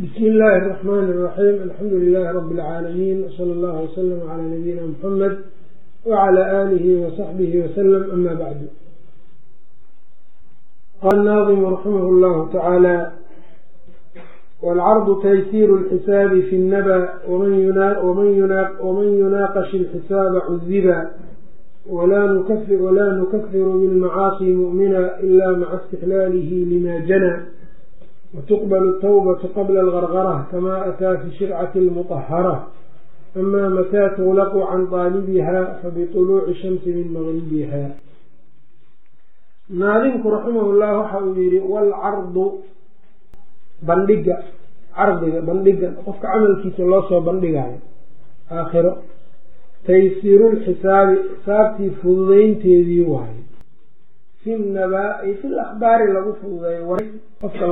bismi illaahi araxmaani iraxiim alxamdu lilaahi rabbi alcaalamiin wsala allahu wasalam calaa nabiyina muxamed wacala aalihi wasaxbihi wasalam ama bacdu qaala naadimu raximah llahu tacaala waalcardu taysiiru lxisaabi fi nnaba waman yunaaqash ilxisaaba cudiba walaa nukafiru bilmacaasi mu'mina ila maca istixlaalihi lima jana wtuqbl tawbatu qabla algargara kama ataa fi shircati lmuطahara ama mataa tuglaqu can qaalibiha fabطuluuci shamsi min magribiha naadimku raximah llah waxa uu yihi wlcardu bandhiga cardiga bandhiga qofka camalkiisa loo soo bandhigayo aakhiro taysiiru lxisaabi xisaabtii fududeynteedii waayo fi nabaa-i fi lakhbaari lagu fududeeyo qofka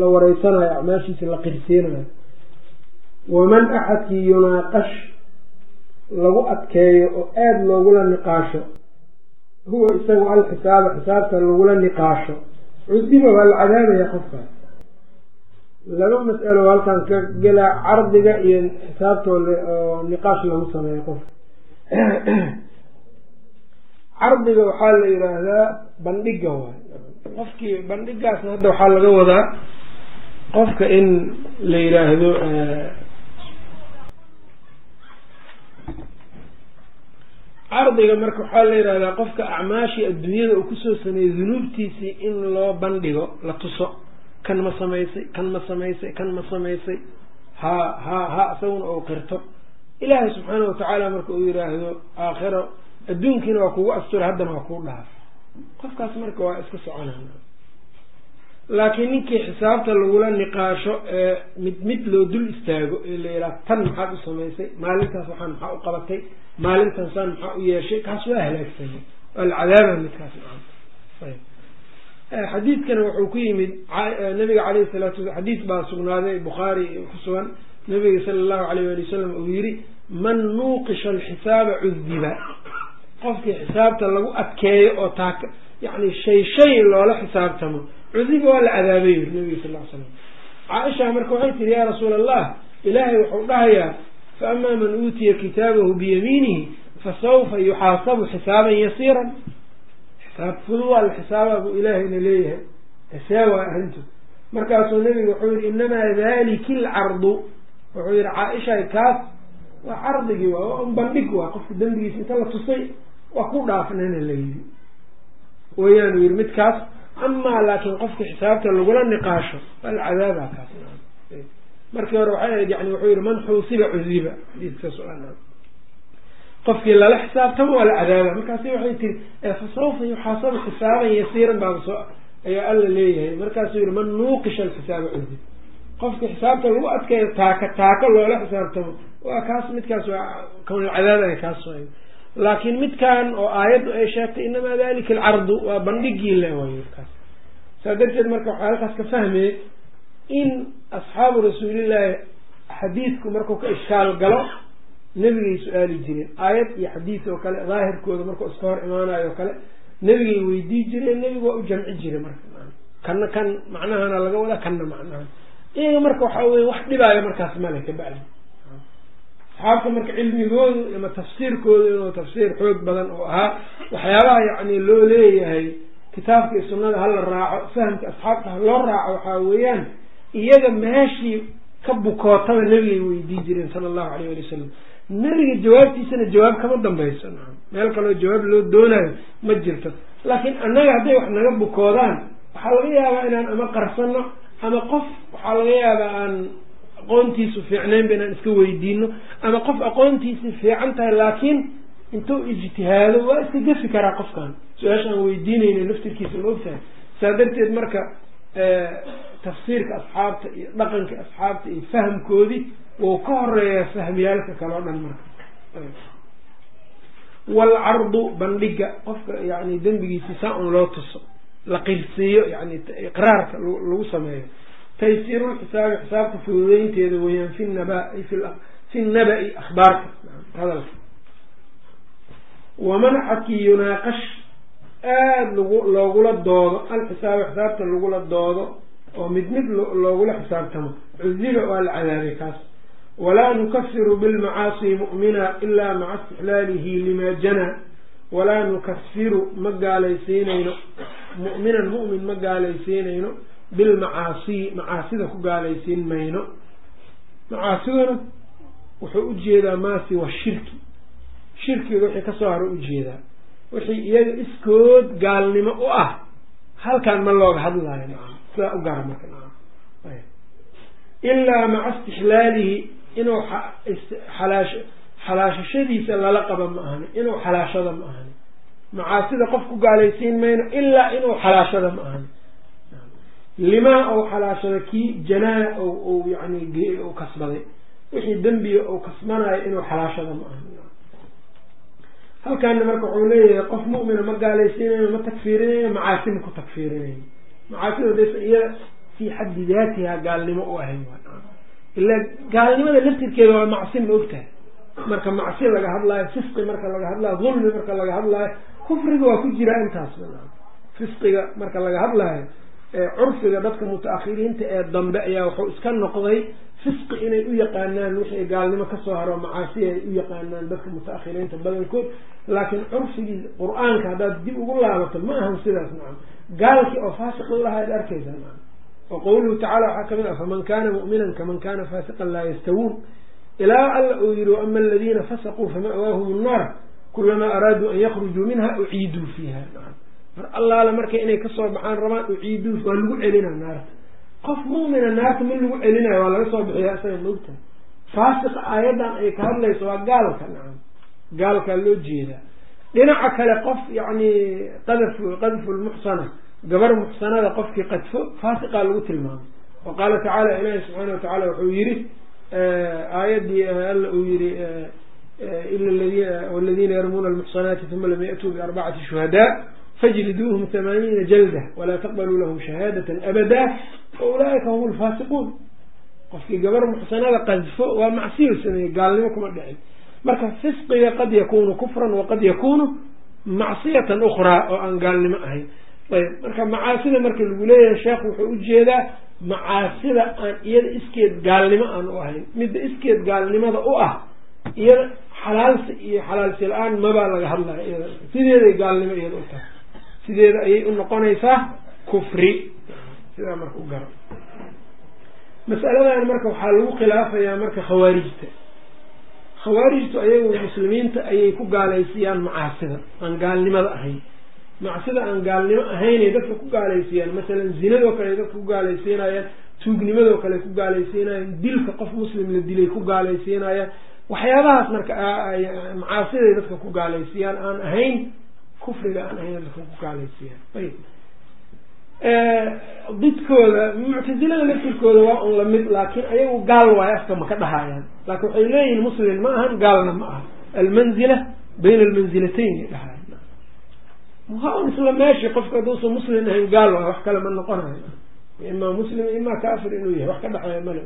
la wareysanayo acmaashiisa la qirsiinayo. Waman axadkii yunaaqash lagu adkeeyo oo aada loogula niqaasho huwa isagu alxisaaba xisaabta lagula niqaasho. Cudiba waa la cadaabaya qofkaas laba mas'alo halkan ka gelaa cardiga iyo xisaabtoo oo niqaash lagu sameeyo qofka cardiga waxaa la yidhaahdaa bandhiga waay qofkii bandhigaasna hadda waxaa laga wadaa qofka in la yidhaahdo cardiga marka waxaa la yidhahdaa qofka acmaashii adduunyada uu ku soo sameeyey dunuubtiisii in loo bandhigo la tuso. Kan ma samaysay kan ma samaysay kan ma samaysay. Ha ha ha isaguna oo qirto. Ilaahay subxaana watacaala marka uu yidhaahdo aakhiro adduunkiina waa kugu astura haddana waa kuu dhaaf. Qofkaas marka waa iska soconana laakiin ninkii xisaabta lagula niqaasho ee mid mid loo dul istaago ee la yidhaha tan maxaad u samaysay? Maalintaas waxaan maxaa u qabatay? Maalintan saan maxaa u yeeshay? Kaas waa halaagsamay waa la cadaaba midkaas xadiidkana wuxuu ku yimid nabiga caleyhi salaatu wala xadiis baa sugnaaday bukhaari ku sugan. Nabiga sala allahu alayh wali wasalam uu yihi man nuuqisha alxisaaba cudiba qofkii xisaabta lagu adkeeyo oo taak yani shay shay loola xisaabtamo. Cudiba waa la cadaabay yiri nabiga sal l slam caaisha marka waxay tihi yaa rasuula allah ilaahay wuxuu dhahayaa fa amaa man uutiya kitaabahu biyamiinihi fasawfa yuxaasabu xisaaban yasiiran. Xisaab fudud waa la xisaaba buu ilaahayna leeyahay. Tasaawa arrintu. Markaasuu nabiga wuxuu yihi inamaa dalika alcardu. Wuxuu yihi caaisha kaas waa cardigii waa bandhig waa qofka dembigiisa inta la tusay waa ku dhaafnana la yidhi. Wayaanu yihi midkaas amaa laakiin qofkii xisaabta lagula niqaasho waa la cadaaba kaas markii hore waxay ahayd yani wuxuu yihi man xuusiba cudiba xadiiskaas qofkii lala xisaabtamo waa la cadaaba. Markaasi waxay tiri fa sawfa yuxaasabu xisaaban yasiiran baaba soo ayaa alla leeyahay. Markaasuu yihi man nuuqisha alxisaaba cudib qofkii xisaabta lagu adkeeyo taaka taaka loola xisaabtamo waa kaas midkaas waa kawnalcadaabaya kaas waay laakiin midkan oo aayaddu ay sheegtay inamaa dalika alcardu waa bandhigii le waay saa darteed marka waxaa halkaas ka fahmaya in asxaabu rasuulillaahi xadiidku markuu ka ishkaal galo nebigay su'aali jireen. Aayad iyo xadiid oo kale daahirkooda markuu iska hor imaanayo o kale nebigay weydii jireen nebigu waa u jamci jiray marka. Kanna kan macnahana laga wadaa kanna macnahan iyaga marka waxaa weye wax dhibaayo markaas male kabacdi asxaabta marka cilmigoodu ama tafsiirkoodu inuu tafsiir xoog badan oo ahaa waxyaabaha yacni loo leeyahay kitaabka iyo sunnada hala raaco fahamka asxaabta ha loo raaco waxaa weeyaan iyaga meeshii ka bukootaba nebigay weydii jireen sala allahu alayh ali wasalam nebiga jawaabtiisana jawaab kama dambayso meel kaloo jawaab loo doonayo ma jirto. Laakiin annaga hadday wax naga bukoodaan waxaa laga yaabaa inaan ama qarsano ama qof waxaa laga yaabaa aan aqoontiisu fiicnaynba inaan iska weydiino ama qof aqoontiisi fiican tahay laakiin intuu ijtihaado waa iska gafi karaa qofkan. Su'aasha aan weydiinayna laftirkiisa ma ogtahay. Saa darteed marka tafsiirka asxaabta iyo dhaqanka asxaabta iyo fahamkoodii wuu ka horeeyaa fahmiyaalka kale o dhan marka. Waalcardu bandhiga qofka yani dembigiisi saa un loo tuso la qirsiiyo yani iqraarka lagu sameeyo taysiirulxisaabi xisaabta fududeynteeda weyaan fi naba fi naba-i akhbaarka. Hadalka waman xadkii yunaaqash aada lagu loogula doodo alxisaaba xisaabta lagula doodo oo mid mid loogula xisaabtamo. Cudiba waa la cadaabay kaas. Walaa nukafiru bilmacaasi mu'mina ilaa maca istixlaalihi lima janaa walaa nukafiru ma gaalaysiinayno. Mu'minan mu'min ma gaalaysiinayno bilmacaasi macaasida ku gaalaysiin mayno. Macaasiduna wuxuu u jeedaa maasi wa shirki. Shirkiga wixii ka soo haro u jeedaa wixii iyaga iskood gaalnimo u ah. Halkan ma looga hadlaayo nacam sidaa u gara marka ilaa maca istixlaalihi inuu xalaash xalaashashadiisa lala qaba ma ahani. Inuu xalaashada ma ahani. Macaasida qof ku gaalaysiin mayno ilaa inuu xalaashada ma ahani limaa ou xalaashada kii janaa o yani u kasbaday. Wixii dembiga uu kasbanayo inuu xalaashada ma ahani halkaana marka wuxuu leeyahay qof mu'mina ma gaalaysiinayo ma takfiirinayo macaasi ma ku takfiirinayo. Macaasida daysa iyada fii xaddi daatiha gaalnimo u ahayn ila gaalnimada laftirkeeda waa macsi ma ogtahay. Marka macsi laga hadlaayo fisqi marka laga hadlaayo dulmi marka laga hadlaayo kufriga waa ku jiraa intaas fisqiga marka laga hadlaayo curfiga dadka muta-akhiriinta ee dambe ayaa wuxuu iska noqday fisqi inay u yaqaanaan wixii gaalnimo ka soo haro macaasi ay u yaqaanaan dadka muta-akhiriinta badankood. Laakiin curfigii qur'aanka haddaad dib ugu laabato ma ahan sidaas nacam. Gaalkii oo faasiqi lahaa ad arkaysaa nacam. Wa qawluhu tacala waxaa ka mid ah faman kana mu'minan kaman kana faasiqan laa yastawuun. Ilaa alla uu yihi waama aladiina fasaquu fama'waahum nnaar kulamaa araaduu an yakhrujuu minha uciiduu fiiha nacam mar allaale marka inay ka soo baxaan rabaan uciiduu waa lagu celinaa naarta. Qof mu'mina naarta ma lagu celinayo waa laga soo bixiya isaga maogtahay faasiqa aayaddan ay ka hadlayso waa gaalka nacam gaalkaa loo jeedaa. Dhinaca kale qof yacni qadaf lmuxsana gabar muxsanada qofkii qadfo faasiqaa lagu tilmaamay. Wa qaala tacaala ilaahi subxaana watacala wuxuu yihi aayaddii alla uu yihi waladiina yarmuuna almuxsanaati uma lam yaأtuu biarbacati shuhadaa fajliduuhum hamaaniina jalda walaa taqbaluu lahum shahaadatan abada waulaa'ika hum lfaasiquun qofkii gabar muxsanada qadfo waa macsiyo sameeyey gaalnimo kuma dhicin marka fisqiga qad yakunu kufran waqad yakunu macsiyatan ukhraa oo aan gaalnimo ahayn ayb marka macaasida marka lagu leeyahay sheekhu wuxuu u jeedaa macaasida aan iyada iskeed gaalnimo aan u ahayn midda iskeed gaalnimada u ah iyada xalaalsi iyo xalaalsi la'aan mabaa laga hadlaya iyada sideeday gaalnimo iyada u tahay sideeda ayay u noqonaysaa kufri. Sidaa marka u garo masaladan marka waxaa lagu khilaafayaa marka khawaarijta khawaarijtu ayagu muslimiinta ayay ku gaalaysiiyaan macaasida. Aan gaalnimada ahayn. Macsida aan gaalnimo ahaynay dadka ku gaalaysiiyaan. Masalan zinadoo kale dadka ku gaalaysiinayaan. Tuugnimadoo kale ku gaalaysiinayaan. Dilka qof muslim la dilay ku gaalaysiinayaan. Waxyaabahaas marka macaasiday dadka ku gaalaysiiyaan. Aan ahayn kufriga aan ahayn dadka ku gaalaysiiyaan ayb didkooda muctasilada laftirkooda waa un la mid laakiin ayagu gaal waayo afka ma ka dhahayaan. Laakin waxay leeyihiin muslim ma ahan gaalna ma aha almanzila bayna almanzilatayn dhahayan ha un isla meeshi qofka hadduusan muslim ahayn gaal waayo wax kale ma noqonayo imaa muslim imaa kaafir inuu yahay wax ka dhexeeya male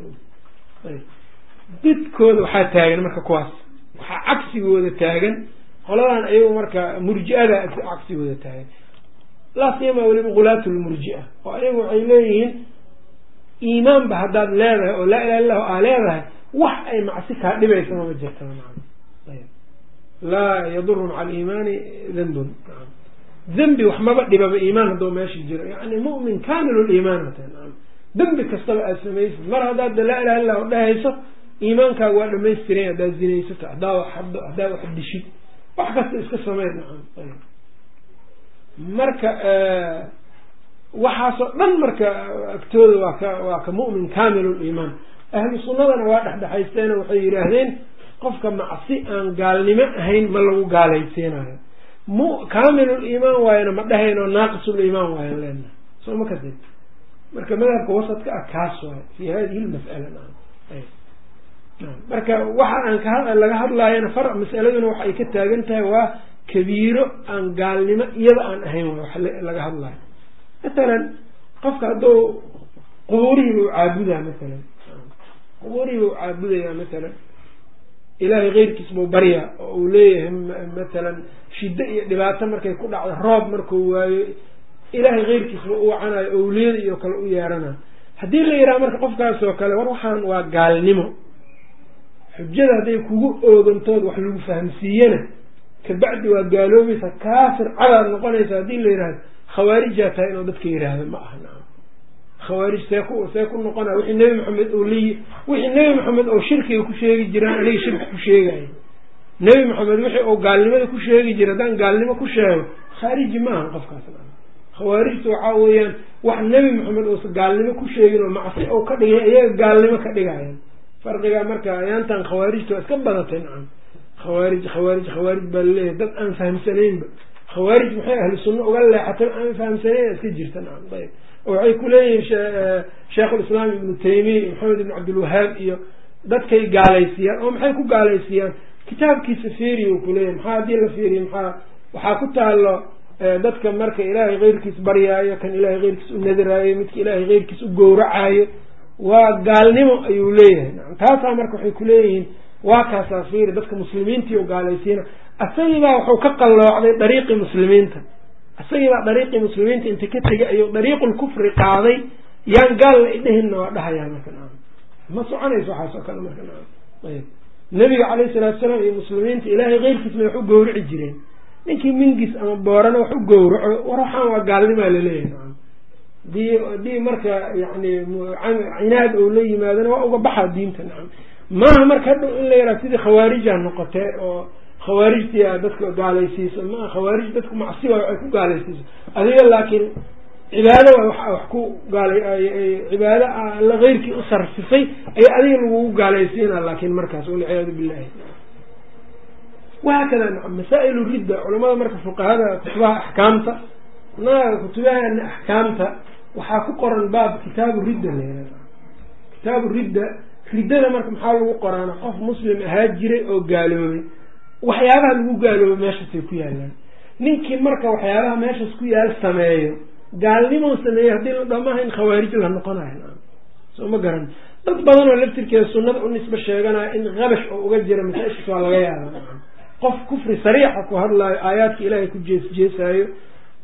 didkooda waxaa taagan marka kuwaas. Waxaa cagsigooda taagan qoladan ayagu marka murji-ada cagsigooda taagan laa siyama weliba gulaatu lmurji-a oo ayagu waxay leeyihiin iimaanba haddaad leedahay oo laa ilaha illah aa leedahay wax ay macsi kaa dhibaysa mama jirta laa yaduru maca aliimaani dembun dembi wax maba dhibaba iimaan haddoo meesha jiro yani mu'min kamil liimaan dembi kastaba aad samaysid. Mar haddaad laa ilaha illah dhahayso iimaankaaga waa dhamaystiran haddaad zinaysato haddaa haddaa wax dishid wax kasta iska sameyn. Marka waxaasoo dhan marka agtooda waa ka waa ka mu'min kamil liimaan ahlu sunnadana waa dhexdhexaysteeno waxay yidhaahdeen qofka macsi aan gaalnimo ahayn ma lagu gaalaysiinayo mu kamil liimaan waayana ma dhahayno naaqis liimaan waayan leenaha soo ma kadib marka madhabka wasadka ah kaas waay. Fi hadihi lmas'ala marka waxa aan ka laga hadlaayana far masaladuna waxa ay ka taagan tahay waa kabiiro aan gaalnimo iyada aan ahayn wax laga hadlaayo. Masalan qofka hadduu qubuurihii buu caabudaa masalan qubuurihii buu caabudayaa masalan ilaahay keyrkiis buu baryaa oo uu leeyahay masalan shiddo iyo dhibaato markay ku dhacdo roob markuu waayo ilaahay keyrkiis buu u wacanayo owliyada iyo kale u yeerana. Haddii la yidhaha marka qofkaas oo kale war waxaan waa gaalnimo xujada hadday kugu oogantood wax lagu fahamsiiyana kabacdi waa gaaloobaysa kaafir cadaad noqonaysa haddii la yidhahdo khawaarijaa tahay inuu dadka yidhaahdo ma aha naam. Khawaarij see ku see ku noqona wixii nebi maxamed oo liyi wixii nebi maxamed oo shirkiga ku sheegi jiraan aniga shirki ku sheegayo nebi maxamed wixii uu gaalnimada ku sheegi jira haddaan gaalnimo ku sheego khaariji ma ahan qofkaas naam. Khawaarijta waxaa weeyaan wax nebi maxamed uusa gaalnimo ku sheegin oo macsi ou ka dhigay iyaga gaalnimo ka dhigayan farqigaa marka ayaantan khawaarijta waa iska badatay nacam khawaarij khawaarij khawaarij baa la leeyahay dad aan fahamsanaynba. Khawaarij maxay ahlu sunna uga leexatay aan fahamsanayn iska jirta. Nacam ayb waxay kuleeyihiin sheikhulislaam ibnu taymiya maxamed ibn cabdilwahaab iyo dadkay gaalaysiiyaan oo maxay ku gaalaysiiyaan? Kitaabkiisa fiiriy u maxaa haddii la fiiriyo? Maxaa waxaa ku taalo dadka marka ilaahay keyrkiis baryaayo kan ilaahay keyrkiis u nadaraayo midka ilaahay keyrkiis u gowracaayo waa gaalnimo ayuu leeyahay. Taasaa marka waxay kuleeyihiin waa kaasaa fiiri dadka muslimiintii u gaalaysiina. Isagiibaa wuxuu ka qalloocday dariiqii muslimiinta. Isagiibaa dariiqii muslimiinta inta ka tegay ayuu dariiqulkufri qaaday. Yaan gaal la idhehinna waa dhahayaa marka ma soconayso waxaas oo kale marka ayb nabiga calayhi salaatu salaam iyo muslimiinta ilaahay keyrkiisna wax u gowrici jireen. Ninkii mingis ama boorana wax u gowraco. War waxaan waa gaalnimaa la leeyahay haddii marka yani cinaad ou la yimaadona waa uga baxaa diinta nacam maaha marka hadhow in la yaraa sidii khawaarija noqotee oo khawaarijtia dadka gaalaysiiso maa khawaarij dadku macsi waay waxay ku gaalaysiiso. Adiga laakiin cibaado waay wa wax ku gaala cibaado alla keyrkii u sarfisay ayaa adiga lagugu gaalaysiina laakiin markaas walciyaadu billahi wahaakada nacam masaa-ilu ridda culamada marka fuqahada kutubaha axkaamta naga kutubahana axkaamta waxaa ku qoran baab kitaabu ridda leeraa kitaabu ridda riddada marka maxaa lagu qoraana? Qof muslim ahaa jiray oo gaaloobay. Waxyaabaha lagu gaaloobay meeshaasay ku yaalaan. Ninkii marka waxyaabaha meeshaas ku yaal sameeyo gaalnimo sameeyo haddii la dhamaha in khawaarij la noqonayo. Soo ma garan. Dad badan oo laftirkeeda sunnada u nisbe sheeganaya in qabash oo uga jira masaa-ishkaas waa laga yaaba qof kufri sariixa ku hadlaayo aayaadka ilaahay ku jees jeesaayo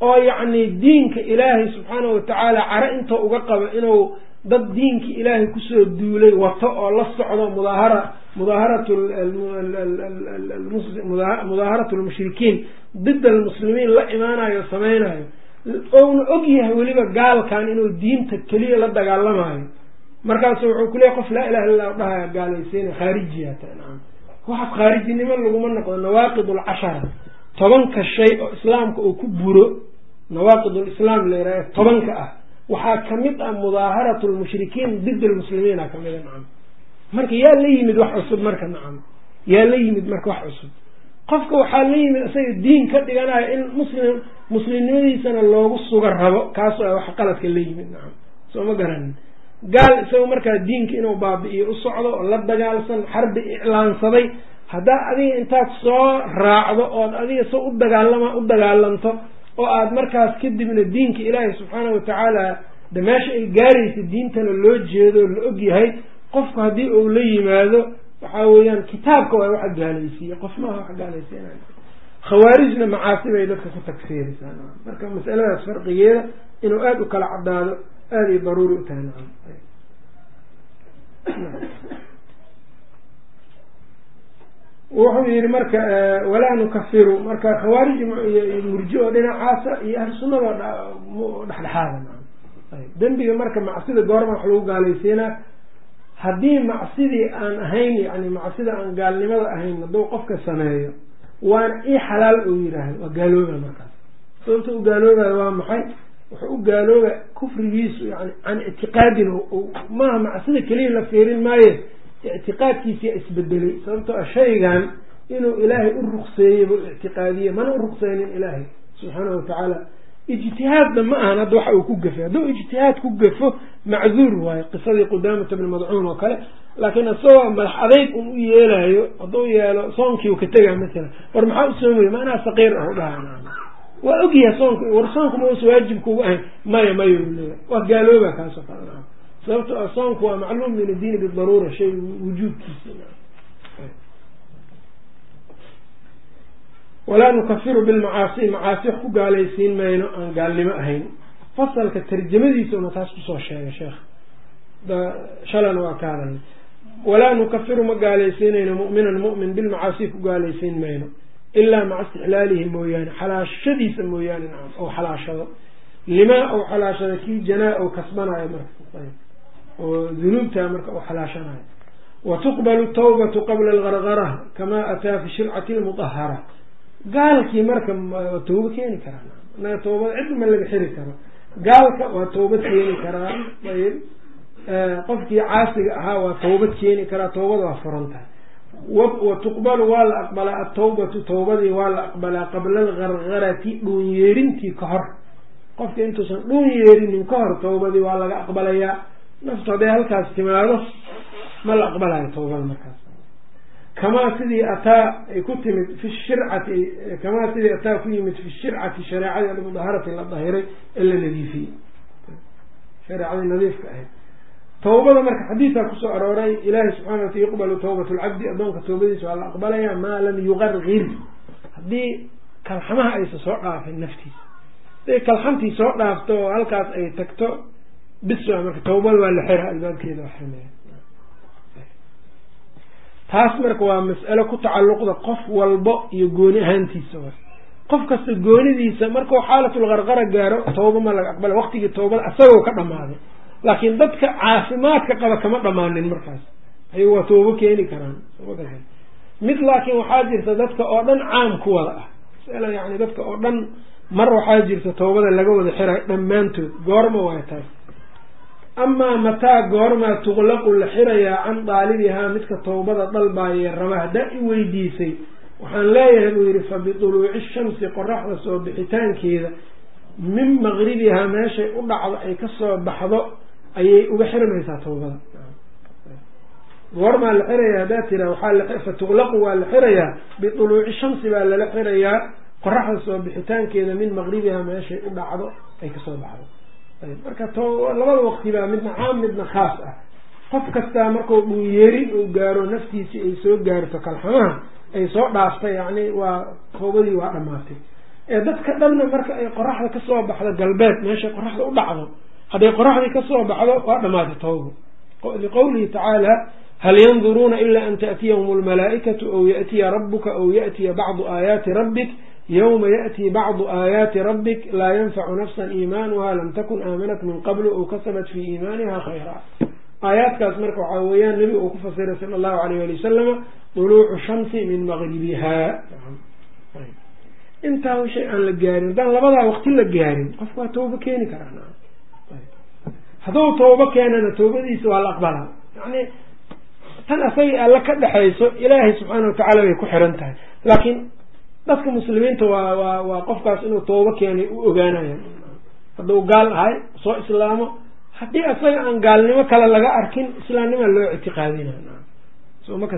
oo yacni diinka ilaahay subxaana watacaala caro intoo uga qabo inuu dad diinki ilaahay ku soo duulay wato oo la socdo mudaahara mudaaharat mudaaharat lmushrikiin did almuslimiin la imaanayo samaynayo ouna og yahay weliba gaalkan inuu diinta keliya la dagaalamayo. Markaasu wuxuu kuleeyay qof laa ilaha illa dhahaya gaalaysiina khaarijiyata nacam waxaas khaarijinimo laguma noqdo nawaaqid alcashara tobanka shay oo islaamka uu ku buro nawaaqid lislaam la yihahdo tobanka ah waxaa ka mid ah mudaaharatu lmushrikiin did lmuslimiina kamida nacam marka yaa la yimid wax cusub marka nacam yaa la yimid marka wax cusub. Qofka waxaa la yimid isaga diin ka dhiganayo in muslim muslimnimadiisana loogu suga rabo kaasoo ah wax qaladka la yimid nacam soo ma garanin gaal isaga markaa diinka inuu baabi'iyo u socdo oo la dagaalsan xarbi iclaansaday haddaa adiga intaad soo raacdo ood adiga soo u dagaalama u dagaalanto oo aada markaas kadibna diinka ilaahay subxaana watacaala de meesha ay gaaraysa diintana loo jeedo la og yahay qofku haddii uu la yimaado waxaa weeyaan kitaabka waa waxa gaalaysiiye. Qof maaha wax gaalaysiinay khawaarijna macaasi bay dadka ku tagsiiraysaa. Marka masaladaas farqigeeda inuu aada u kala caddaado aada iyo daruuri u tahay. Nacam wuxuu yihi marka walaa nukafiru. Marka khawaarij murji oo dhinacaasa iyo ahlu sunnada dhexdhexaada dembiga marka macsida goorma wax lagu gaalaysiinaa haddii macsidii aan ahayn yani macsida aan gaalnimada ahayn hadduu qofka sameeyo waana ii xalaal oo yidhaahdo. Waa gaalooba markaas. Sababta u gaaloobayo waa maxay? Wuxuu u gaalooba kufrigiisu yani can ictiqaadin maaha macsida keliya la fiirin maaye ictiqaadkiisiyaa isbedelay. Sababtoo a shaygan inuu ilaahay u ruqseeyey buu ictiqaadiye mana u ruqseynin ilaahay. Subxaanahu watacaala ijtihaadna ma ahan hadda waxa uu ku gafay hadduu ijtihaad ku gafo macduur waayo. Qisadii qudaamata bni madcuun oo kale. Laakiin isagoo madax adayg un u yeelayo hadduu yeelo soonkii u ka tegaa masalan war maxaa u soomaya ma anaa saqiir ah u dhaha waa ogyahay soonka war soonku ma usa waajibkuugu ahayn. Maya mayo leeya waa gaalooba kaasoo kale sababto a soonku waa macluum min addiini bidaruura shay wujuudkiisa walaa nukafiru bilmacaasi macaasi wax ku gaalaysiin mayno aan gaalnimo ahayn. Fasalka tarjamadiisa una taas ku soo sheegay sheekh. Shalana waa ka hadalnay. Walaa nukafiru ma gaalaysiinayno mu'minan mu'min bilmacaasi ku gaalaysiin mayno. Ilaa maca istixlaalihi mooyaane xalaashadiisa mooyaane nacam ou xalaashado. Limaa ou xalaashado kii janaa ou kasbanayo marka oo dunuubtaa marka u xalaashanayo. Wa tuqbalu tawbatu qabla algargara kamaa ataa fi shircati lmudahara gaalkii marka waa tawba keeni karaa naga tawbada ma laga xiri karo. Gaalka waa tawbad keeni karaa qofkii caasiga ahaa waa tawbad keeni karaa. Tawbada waa furan tahay. Wa tuqbalu waa la aqbalaa. Atawbatu tawbadii waa la aqbalaa qabla algargarati dhuun yeerintii ka hor. Qofka intuusan dhuun yeerinin ka hor tawbadii waa laga aqbalayaa naftu hadday halkaas timaado. Ma la aqbalayo tawbada markaas. Kamaa sidii ataa ay ku timid fi shircati kamaa sidii ataa ku yimid fi shircati shareecadii almudaharati la dahiray ee la nadiifiyey shareecadii nadiifka ahayd. Tawbada marka xadiidkaa ku soo arooray ilaahi subxana wata yuqbalu tawbat lcabdi addoonka tawbadiisa waa la aqbalayaa maa lam yuqargir haddii kalxamaha aysa soo dhaafin naftiisa haday kalxamtii soo dhaafto oo halkaas ay tagto bis marka tawbada waa la xira albaabkeeda waa xirmaya taas marka waa mas'alo ku tacalluqda qof walbo iyo gooni ahaantiisa wa qof kasta goonidiisa markuu xaalatulgarqara gaaro tawba ma laga aqbala waqtigii tawbada asagoo ka dhamaaday laakiin dadka caafimaadka qaba kama dhamaanin markaas. Ayagu waa toobo keeni karaan. Mid laakiin waxaa jirta dadka oo dhan caam ku wada ah. Masala yani dadka oo dhan mar waxaa jirta tawbada laga wada xirayo dhammaantood. Goorma waay taas amaa mataa goormaa tuqlaqu la xirayaa can daalibihaa midka tawbada dalbaayee raba haddaa i weydiisay. Waxaan leeyahay buu yidhi fa bituluuci shamsi qoraxda soo bixitaankeeda min maqribihaa meeshay u dhacdo ay ka soo baxdo ayay uga xirmaysaa tawbada goormaa la xirayaa haddaa tira waxaa fa tuqlaqu waa la xirayaa bituluuci shamsi baa lala xirayaa qoraxda soo bixitaankeeda min maqribihaa meeshay u dhacdo ay ka soo baxdo marka to labada waqti baa midna caam midna khaas ah. Qof kastaa markuu dhuuyeerin uu gaaro naftiisii ay soo gaarto kalxamaha ay soo dhaafta yacni waa toobadii waa dhammaatay. Ee dadka dhanna marka ay qoraxda ka soo baxdo galbeed meeshay qoraxda u dhacdo hadday qoraxdii ka soo baxdo waa dhammaatay toobo. Liqowlihi tacaala hal yanduruuna ila an taأtiyahum lmalaa'ikatu aw ya'tiya rabuka aw ya'tiya bacdu aayaati rabbik yowma yaأtii bacdu aayaati rabbik laa yanfacu nafsa iimaanuha lam takun aamanat min qablu aw kasabat fii iimaaniha khayra aayaadkaas marka waxaa weeyaan nebiga uu ku fasiray sala allahu alayh ali wasalama duluucu shamsi min maqribiha intaa shay aan la gaarin haddaan labadaa waqti la gaarin qofku waa tawbo keeni karaa hadduu tawbo keenana tawbadiisa waa la aqbalaa yani tan asagii alla ka dhexayso ilaahay subxaana watacaala bay ku xiran tahay laakiin dadka muslimiinta waa waa waa qofkaas inuu tawbo keenay u ogaanaya hadduu gaal ahay soo islaamo haddii asaga aan gaalnimo kale laga arkin islaamnima loo ictiqaadina soma ka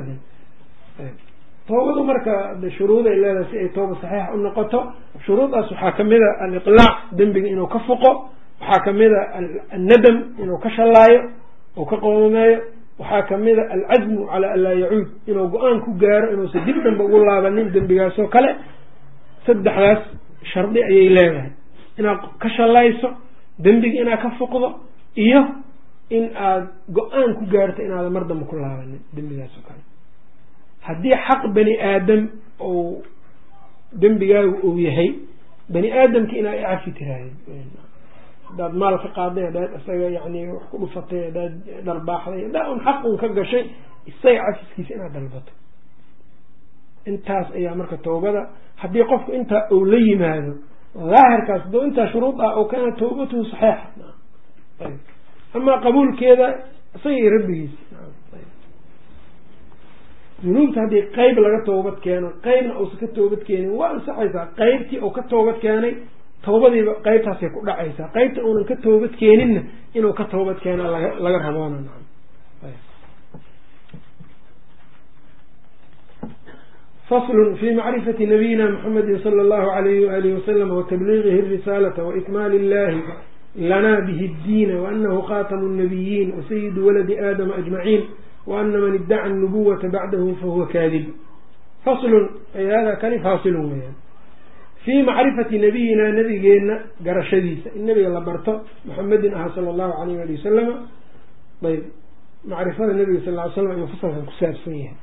tawbadu marka shuruud ay leedahay si ay tawba saxiixa u noqoto shuruudaas waxaa ka mid a aliqlaac dembiga inuu ka foqo waxaa ka mid a annadam inuu ka shallaayo oo ka qoomameeyo waxaa ka mid a alcazmu calaa an laa yacuud inuu go'aan ku gaaro inuusan dib dhanba ugu laabanin dembigaasoo kale saddexdaas shardi ayay leedahay. Inaad ka shallayso dembiga inaad ka foqdo iyo in aad go'aan ku gaarto inaadan mar damba ku laabanin dembigaasoo kale. Haddii xaq bani aadam ou dembigaagu uu yahay bani aadamka inaad icafi tiraahden haddaad maal ka qaaday haddaad isaga yani wax ku dhufatay haddaad dharbaaxday haddaa un xaq un ka gashay isaga cafiskiisa inaad dalbato. Intaas ayaa marka tawbada haddii qofku intaa uu la yimaado daahirkaas haduu intaa shuruud ah oo kaana tawbatuhu saxiixa. Amaa qabuulkeeda isaga iyo rabbigiisa. Dunuubta haddii qeyb laga toobad keeno qeybna uusan ka toobad keenin waa ansaxaysaa qeybtii uu ka toobad keenay tawbadiiba qeybtaasay ku dhacaysaa. Qeybta uunan ka toobad keeninna inuu ka toobad keena laga raboona faslun fi macrifati nabiyina muxamedi sala allahu alayhi waalihi wasalam watabliigihi risaalata waikmaali illahi lana bihi ddiina waanahu khatamu nnabiyiin wasayidu waladi aadama ajmaciin waana man iddaca anubuwata bacdahu fahuwa kaadib. Faslun ay kani faasilun weyaan fii macrifati nabiyina nabigeenna garashadiisa in nabiga la barto muxamedin aha sala allahu alayh ali wasalama ayb macrifada nabiga sal ly slam ayuu fasalkan ku saabsan yahay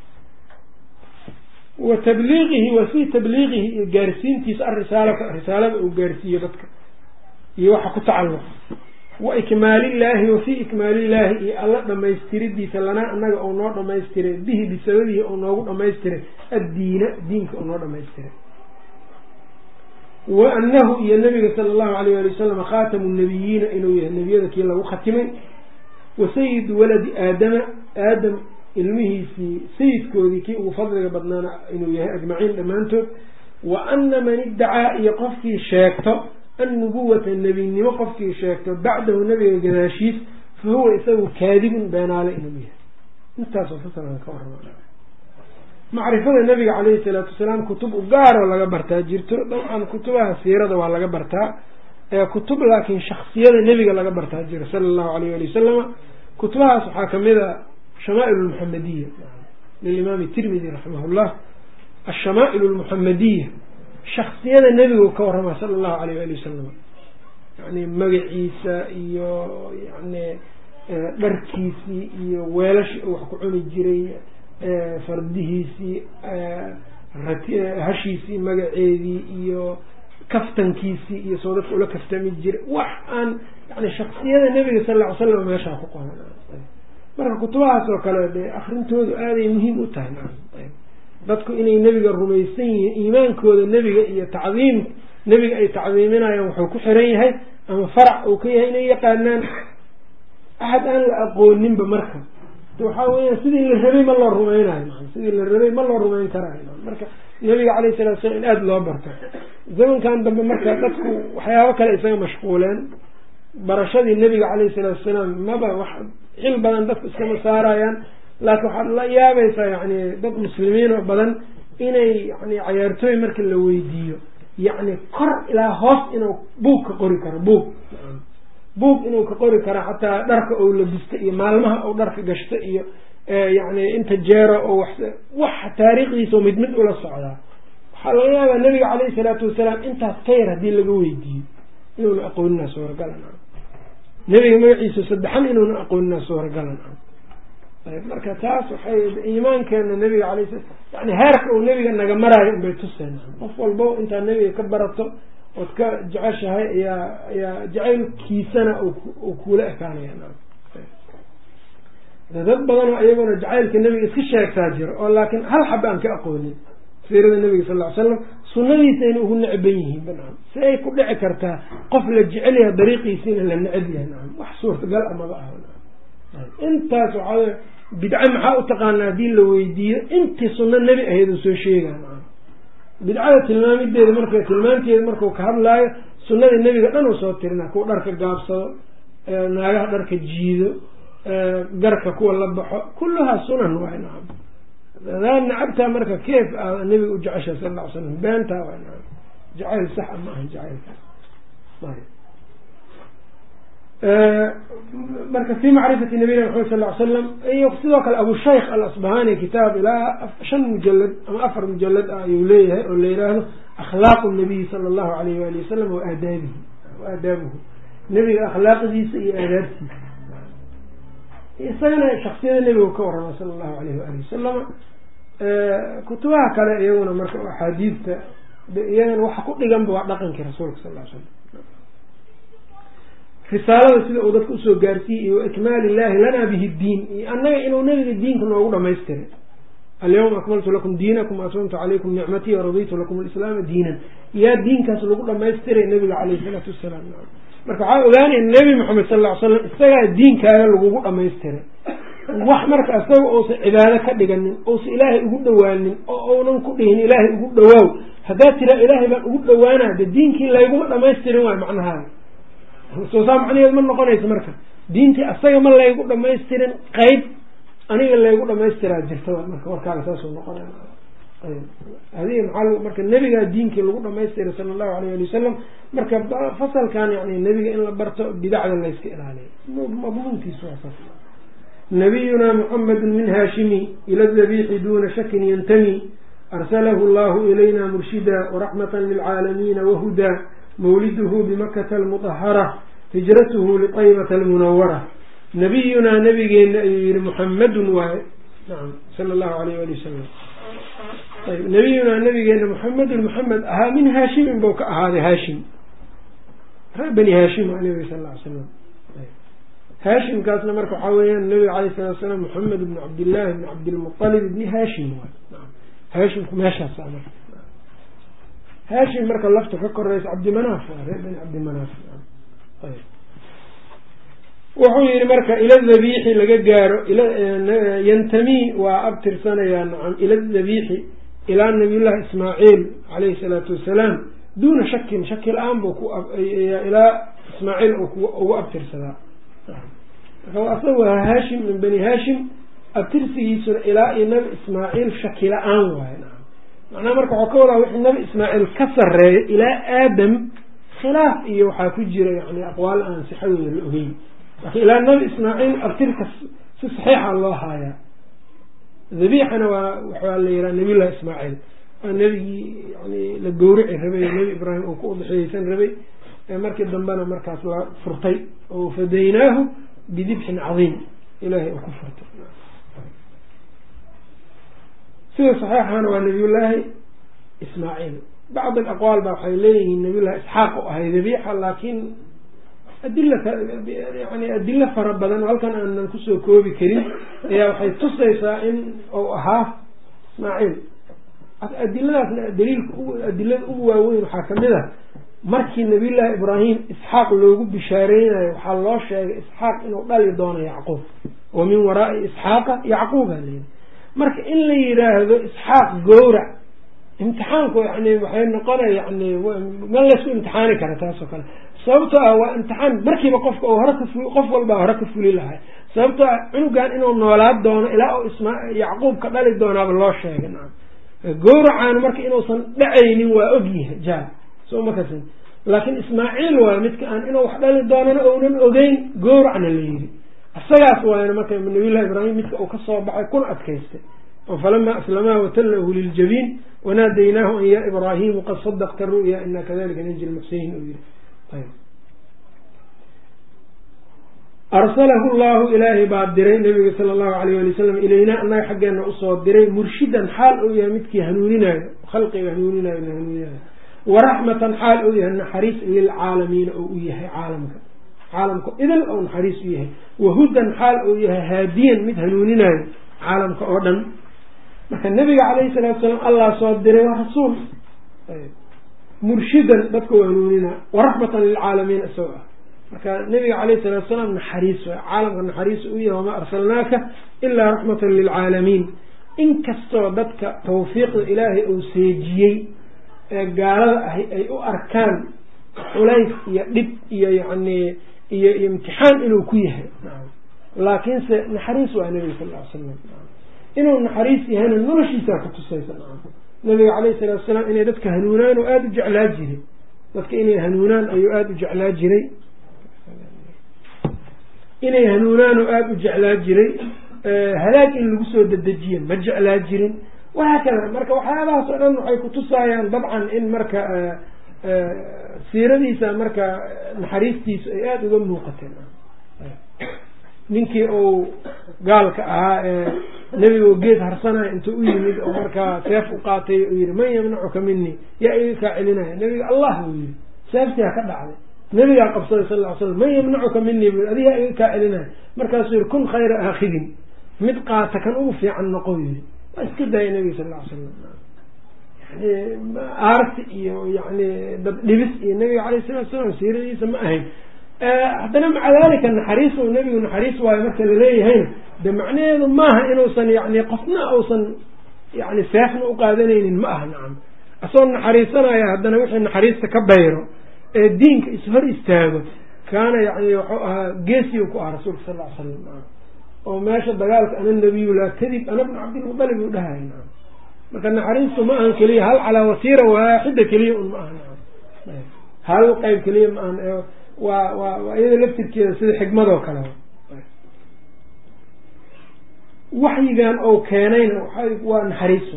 wa tabliiqihi wa fii tabliiqihi iyo gaarsiintiisa arisaalata risaalada uu gaarsiiyo dadka iyo waxa ku tacalluq wa ikmaalillaahi wa fii ikmaalillaahi iyo alla dhamaystiridiisa lanaa annaga ou noo dhamaystiray bihi bisababihi ou noogu dhamaystiray addiina diinka ou noo dhamaystiray wa annahu iyo nabiga sala allahu alayh ali wasalam khaatamu nabiyiina inuu yahay nebiyada kii lagu khatimay wa sayidu waladi aadama aadam ilmihiisii sayidkoodii kii ugu fadliga badnaana inuu yahay ajmaciin dhammaantood wa ana man iddacaa iyo qofkii sheegto annubuwata nebinimo qofkii sheegto bacdahu nabiga gadaashiis fa huwa isagu kaadibun beenaale inuu yahay intaasoo fasalkan ka warama macrifada nabiga caleyhi salaatu wasalaam kutub u gaaroo laga bartaa jirto dabcan kutubaha siirada waa laga bartaa ee kutub laakiin shaksiyada nebiga laga bartaa jiro sala allahu alayh ali wasalama kutubahaas waxaa ka mid a shamaa'il lmuxamadiya lilimaami tirmidi raximah llah ashamaail lmuxamadiya shaksiyada nebigu ka warramaa sala allahu alayh ali wasalam yani magaciisa iyo yani dharkiisii iyo weelashi wax ku cuni jiray fardihiisii hashiisii magaceedii iyo kaftankiisii iyo soo dadka ula kaftami jiray wax aan yani shaksiyada nebiga sal ll ly slam meeshaa ku qoran. Marka kutubahaas oo kale dee akrintoodu aaday muhiim u tahay dadku inay nebiga rumaysan yihiin iimaankooda nebiga iyo tacdiim nebiga ay tacdiiminayaan wuxuu ku xiran yahay ama farac uu ka yahay inay yaqaanaan axad aan la aqooninba marka waxaa weya sidii la rabay ma loo rumaynayo sidii la rabay ma loo rumayn karayo marka nabiga calayh salatu slam in aada loo barto. Zamankan dambe marka dadku waxyaabo kale isaga mashquuleen. Barashadii nebiga calayhi salaatu wasalaam maba wax xil badan dadku iskama saarayaan laakiin waxaad la yaabaysaa yani dad muslimiin oo badan inay yani cayaartooy marka la weydiiyo. Yacni kor ilaa hoos inuu buug ka qori karo buug buug inuu ka qori karo xataa dharka ou labisto iyo maalmaha ou dharka gashto iyo yani inta jeero oo wax taariikhdiisa mid mid ula socdaa waxaa laga yaabaa nabiga caleyhi salaatu wasalaam intaas ka yar haddii laga weydiiyo inuuna aqoonina suuragalan nebiga magaciisa saddexan inuuna aqoonina suuragalan marka taas waxay iimaankeena nabiga alay yani heerka uu nebiga naga maraayo unbay tuseen qof walbo intaad nebiga ka barato ood ka jeceshahay ayaa ayaa jacaylkiisana uu kuula ekaanaya dad badanoo iyaguna jacaylka nebiga iska sheegtaa jiro oo laakiin hal xaba aan ka aqoonin siirada nebiga sal ly slam sunadiisayna ugu necban yihiin banaan si ay ku dhici kartaa qof la jecel yaha dariiqiisiina la necab yahay naam. Wax suurtagal amaba ah intaas waxaa bidco maxaa u taqaana haddii la weydiiyo? Intii sunno nebi ahayd uu soo sheegaa naam bidcada tilmaamideeda marka tilmaamteeda marku ka hadlaayo sunnada nebiga dhan uu soo tirinaa kuwa dharka gaabsado naagaha dharka jiido garka kuwa la baxo kulluhaa sunan waay nacam adaa nacabtaa marka keef a nebiga u jecesha sal ll ly slam beentaa waay nacam jacayl saxa ma aha jacaylkaas marka fi macrifati nabiyina maxamed sal ly slam iyo sidoo kale abu shaykh alasbahani kitaab ilaa shan mujalad ama afar mujalad ah ayuu leeyahay oo la yiraahdo akhlaaqu nabiyi sala allahu alayh waali wasalam wa aadaabihi aadaabuhu. Nebiga akhlaaqdiisa iyo aadaabtiisa. Isagana shaksiyada nebiga ka warama sala allahu alayh waali wasalama kutubaha kale iyaguna marka axaadiidta iyagana waxa ku dhiganba waa dhaqankii rasuulka sal ly slam risaalada sida uu dadka u soo gaarsiiyey iyo ikmaal illahi lana bihi diin. Iyo annaga inuu nebiga diinka noogu dhamaystiray alyawma akmaltu lakum diinakum waatmamtu calaykum nicmatii waraditu lakum alislaama diinan. Yaa diinkaas lagu dhamaystiray nabiga caleyhi isalaatu wasalaam marka waxaa ogaanaya nebi maxamed sal ly slam isagaa diinkaaga lagugu dhamaystiray wax marka isaga uusan cibaado ka dhiganin uusan ilaahay ugu dhawaanin oo uunan ku dhihin ilaahay ugu dhawaaw haddaad tiraa ilaahay baan ugu dhawaana de diinkii layguma dhamaystirin waay macnahaada soo saa macnaheed ma noqonaysa marka. Diintii asaga ma laygu dhamaystirin qeyb aniga laygu dhamaystiraa jirta marka warkaaga saasuu noqonay adiga maxaa marka nebigaa diinkii lagu dhamaystiray sala allahu alayh ali wasalam marka fasalkan yani nebiga in la barto bidacda layska ilaaliyo. Madmuunkiisu waa saas. Nabiyuna muxamadu min haashimi ila dabiixi duna shakin yantami arsalahu allahu ilayna murshida waraxmata lilcaalamiina wahudaa mawliduhu bimakata almudahara hijratuhu liطaybata almunawara nabiyunaa nabigeena ayuu yihi muxamadun waaye. Nacam sala allahu alayh wali wasalam ayb nabiyunaa nabigeena muxamedun muxamed ahaa min haashimin buu ka ahaaday haashim. Ree bani haashim waa nabiga sal slam haashimkaasna marka waxaa weeyaan nabiga alayh salatu salaam moxamed ibni cabdillahi ibni cabdilmualib ibni haashim. Waay haashimku meeshaas marka haashim marka lafta ka koreysa cabdimanaaf reer bani cabdimanaaf wuxuu yihi marka ila dabiixi laga gaaro yantami waa abtirsanayaa nacam ila dabiixi ilaa nabiyullahi ismaaciil calayhi salaatu wasalaam duuna shakin shaki la'aan bu ilaa ismaaciil ugu abtirsadaa haashim min bani haashim abtirsigiisuna ilaa iyo nabi ismaaciil shaki la'aan waaye macnaha marka waxaa ka wadaa wixii nabi ismaaciil ka sareeya ilaa aadam khilaaf iyo waxaa ku jira yani aqwaal aan sixadooda la ogeyn. Laakiin ilaa nabi ismaaciil abtirka si saxiixa loo haayaa dabiixana waa waxaa la yihaha nabiyullahi ismaaciil. Waa nebigii yani la gowrici rabay nebi ibraahim uu ku udxiyeysan rabay. Markii dambena markaas la furtay. Oo fadaynaahu bidibxin cadiim. Ilahay uu ku furtay sida saxiixana waa nabiyullaahi ismaaciil. Bacd alaqwaal ba waxay leeyihiin nabiyullahi isxaaq u ahay dabiixa laakiin adila yani adilo fara badan halkan aanan ku soo koobi karin ayaa waxay tusaysaa in uu ahaa ismaaciil. Adiladaasna daliilka adilada ugu waaweyn waxaa ka mid ah markii nabiyullaahi ibraahim isxaaq loogu bishaareynayo waxaa loo sheegay isxaaq inuu dhali doono yacquub. Wa min waraai isxaaqa yacquuba leyi marka in la yiraahdo isxaaq gowrac imtixaanku yani waxay noqonaya yani ma laysku imtixaani kara taasoo kale. Sababtoo ah waa imtixaan markiiba qofka oo hore ka qof walbaa hore ka fuli lahay. Sababtoo ah cunugan inuu noolaad doono ilaa u isma yacquub ka dhali doonaaba loo sheegay nacam gowracaanu marka inuusan dhacaynin waa ogyahay jaal. Soo makasin laakiin ismaaciil waay midka aan inuu wax dhali doonana ounan ogeyn gowracna la yiri isagaas waayna marka nabiyullahi ibraahim midka uu ka soo baxay kuna adkaystay. Oo falamaa aslamaa watallahu liljabiin wanaadaynaahu an yaa ibraahimu qad sadaqta ru'ya ina kadalika najzi lmuxsiniin u yiri. Arsalahu llahu ilaahay baa diray nabiga sala allahu alayh ali wasalam ilaynaa annaga xaggeena u soo diray murshidan xaal uu yahay midkii hanuuninaayo khalqiga hanuuninaayo hanuuninaayo waraxmatan xaal uu yahay naxariis lilcaalamiina oo u yahay caalamka caalamka idil oo naxariis u yahay. Wahudan xaal uu yahay haadiyan mid hanuuninaayo caalamka oo dhan. Marka nabiga calayhi salatu salaam allah soo diray waa rasuul. Murshidan dadka u hanuuninaa waraxmatan lilcaalamiin isagoo ah. Marka nabiga calayhi salatu salaam naxariis waay caalamka naxariis u yahay wamaa arsalnaaka ilaa raxmatan lilcaalamiin inkastoo dadka tawfiiqda ilaahay uu seejiyey ee gaalada ahi ay u arkaan culays iyo dhib iyo yani iyo imtixaan inuu ku yahay. Laakiinse naxariis waa nabiga sal ly slam inuu naxariis yahayna noloshiisaa ku tusaysa. Nabiga calayhi salatu salaam inay dadka hanuunaan oo aada u jeclaa jiray. Dadka inay hanuunaan ayuu aada u jeclaa jiray. Inay hanuunaan oo aada u jeclaa jiray. Halaag in lagu soo dedejiye ma jeclaa jirin. Wahaakada marka waxyaabahaas oo dhan waxay kutusaayaan dabcan in marka siiradiisa marka naxariistiisu ay aada uga muuqateen. Ninkii uu gaalka ahaa ee nebiga geed harsanaya intuu u yimid oo markaa seef u qaatay uu yihi man yamnacuka mini yaa iga kaa celinaya. Nebiga allah buu yihi seeftiha ka dhacday. Nebigaa qabsaday sal ly slam man yamnacuka mini bu adigaa iga kaa celinaya. Markaasuu yihi kun khayra aakhidin. Mid qaata kan ugu fiican noqo yihi waa iska daaya nebiga sal ly slam aarti iyo yani dad dhibis iyo nebiga alayh salatu salaam siiradiisa ma ahayn. Haddana maca dalika naxariis u nebigu naxariis waayo marka laleeyahayna de macnaheedu maaha inuusan yani qofna uusan yani seefna uqaadanaynin ma aha nacam. Asagoo naxariisanaya haddana wixii naxariista ka bayro ee diinka ishor istaago kaana yani wuxuu ahaa geesiyu ku ah rasuulka sal ly slam oo meesha dagaalka ana nabiyu laa kadib ana bnu cabdilmutalib uu nacam marka naxariistu ma ahan keliya hal calaa wasiira waaxida keliya un ma aha nacam hal qeyb keliya ma ahan waa waa waa iyada laftirkeeda sida xikmadoo kale. Waxyigan ou keenayna waa naxariis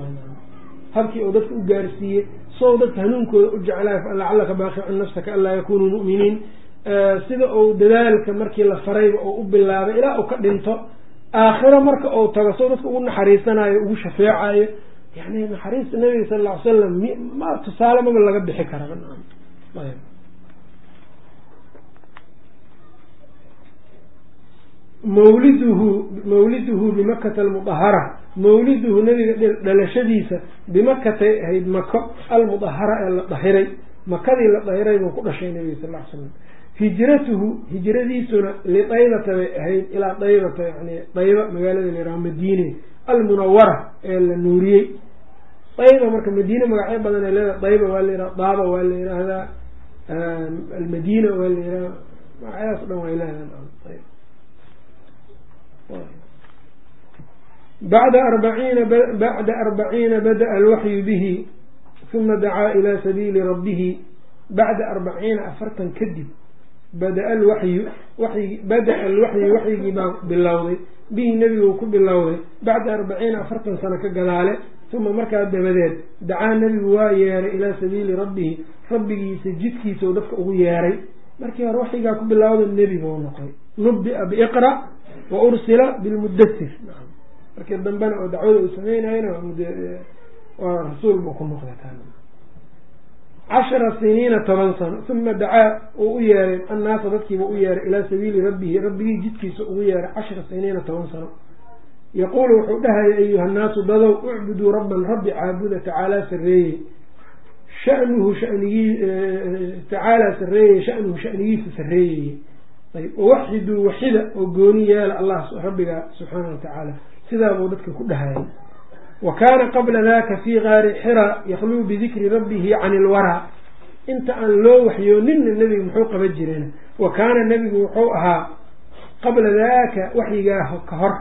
habkii oo dadka u gaarsiiyey sow dadka hanuunkooda u jeclaay lacalaka baaqicu nafsaka anlaa yakunuu mu'miniin sida uu dadaalka markii la farayba oo u bilaabay ilaa uu ka dhinto aakhiro marka uu tago soo dadka ugu naxariisanayo ugu shafeecayo yani naxariista nabiga sal ll ly slam ma tusaale maba laga bixi karaba mawliduhu mawliduhu bimakata almudahara mawliduhu nabiga dhalashadiisa bimakatay ahayd mako almudahara ee la dahiray. Makadii la dahiray buu ku dhashay nabiga sal ly slam hijratuhu hijradiisuna lidaybata bay ahayd ilaa daybata yani dayba magaalada layiraha madiine almunawara ee la nuuriyey dayba marka madiine magacyo badan ee leedahay. Dayba waa la yiraha daaba waa la yiraahdaa almadina waa la yiraha magacyadas o dhan way leedahay. Bacda arbaciina bacda arbaciina bada-a alwaxyu bihi uma dacaa ilaa sabiili rabbihi. Bacda arbaciina afartan kadib bada-a alwaxyu wayi bada-a alwaxyu waxyigii baa bilowday. Bihi nebigu ku bilowday. Bacda arbaciina afartan sano ka gadaale uma markaa dabadeed dacaa nebigu waa yeeray ilaa sabiili rabbihi rabbigiisa jidkiisa dadka ugu yeeray markii hore waxyigaa ku bilowda nebi buu noqday nubia biiqra wa ursila bilmudatir markii dambena oo dacwada uu sameynayana waa rasuul buu ku noqday cashara siniina toban sano uma dacaa uu u yeeray annaasa dadkiiba u yeeray ilaa sabiili rabbihi rabbigii jidkiisa ugu yeeray cashara siniina toban sano yaquulu wuxuu dhahaya ayuha nnaasu dadow ucbuduu rabban rabbi caabuda tacaalaa sareeye shanuhu shanigii tacaalaa sareeye shanuhu shanigiisa sareeyeye ayb wawaxiduu waxida oo gooni yeela allah rabbiga subxaana wa tacaala sidaabuu dadka ku dhahayay wa kaana qabla daka fii gaari xira yakluu bidikri rabbihi cani ilwaraa inta aan loo waxyooninna nebiga muxuu qaban jireen wa kaana nebigu wuxuu ahaa qabla daaka waxyigaa ka hor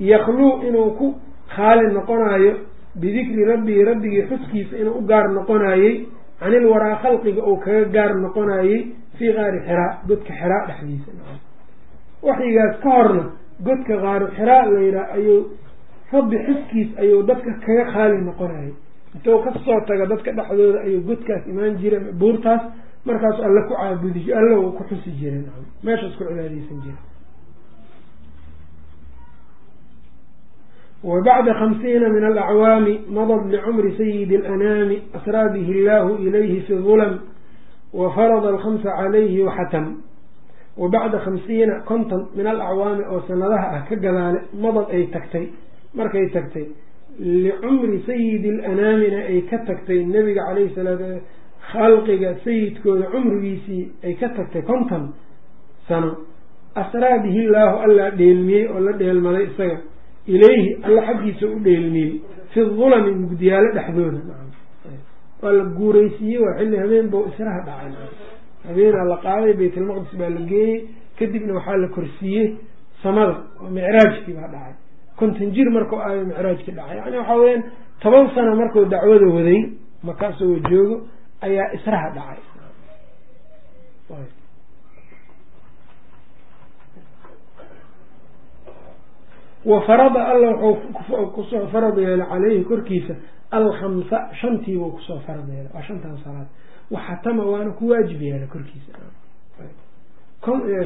yakluu inuu ku khaali noqonayo bidikri rabbihi rabbigii xuskiisa inuu u gaar noqonayey can ilwaraa khalqiga uu kaga gaar noqonayey fii gaari xiraa godka xiraa dhexdiisa. Waxyigaas ka horna godka qaaru xiraa layidhaah ayuu rabbi xuskiis ayuu dadka kaga khaali noqonayay intuu ka soo taga dadka dhexdooda ayuu godkaas imaan jira buurtaas markaasu alla ku caabudi alla uu ku xusi jiray meeshaas ku cibaadeysan jira wa bacda khamsiina min alacwaami madad licumri sayidi alanaami asraa bihi allahu ilayhi fi dulam wa farada alkhamsa calayhi waxatam wa bacda khamsiina konton min alacwaami oo sanadaha ah ka gadaale madad ay tagtay markay tagtay licumri sayidi alanaamina ay ka tagtay nebiga calayhi salaatu khalqiga sayidkooda cumrigiisii ay ka tagtay konton sano asraa bihi llaahu allaa dheelmiyey oo la dheelmaday isaga ilayhi alla xaggiisa u dheelmiyey fi dulami mugdiyaalo dhexdooda. Waa la guureysiiyey waa xilli habeen bou israha dhacay. Habeenaa la qaaday baytulmaqdis baa la geeyey kadibna waxaa la korsiiyey samada oo micraajkii baa dhacay. Konton jir markuu aayo micraajkii dhacay. Yani waxaa weyaan toban sano markuu dacwada waday makaasoo joogo ayaa israha dhacay wa farada alla wuxuu ku soo farad yeelay caleyhi korkiisa alkhamsa shantiibuu ku soo farad yeelay waa shantan salaad. Waxatama waana ku waajib yeelay korkiisa.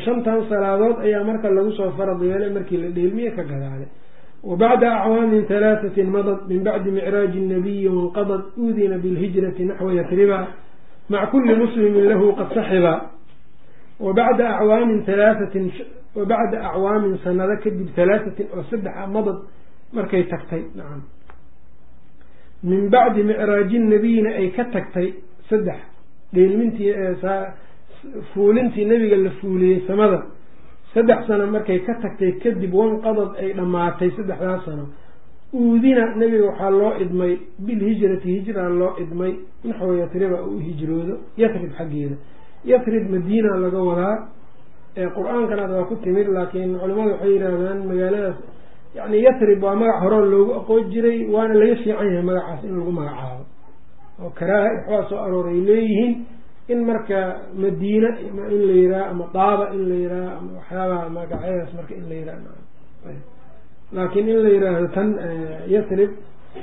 Shantan salaadood ayaa marka lagu soo farad yeelay markii la dheelmiye ka gadaalay. Wa bacda acwaamin halaatatin madad min bacdi micraaji nabiyi wanqadad uudina bilhijrati naxwa yatriba maca kuli muslimin lahu qad saxiba. Wa bacda acwaamin halaatatin wa bacda acwaamin sanado kadib halaatatin oo saddexa madad markay tagtay. Nacam min bacdi micraaji nabiyina ay ka tagtay saddex dheelmintii fuulintii nebiga la fuuliyey samada. Saddex sano markay ka tagtay kadib wanqadad ay dhammaatay saddexdaas sano. Uudina nebiga waxaa loo idmay bilhijrati hijra loo idmay naxwa yatriba uu hijroodo yatrib xaggeeda. Yatrib madiina laga wadaa ee qur'aankan ad waa ku timid laakiin culimadu waxay yidhaahdaan magaaladaas yani yatrib waa magac horeo loogu aqoon jiray waana laga fiican yahay magacaas in lagu magacaabo. Oo karaaha waxbaa soo arooray leeyihiin in marka madiina in la yiraha ama daaba in la yiraha ama waxyaabaha magacyadaas marka in la yiraha laakiin in la yiraahdo tan yatrib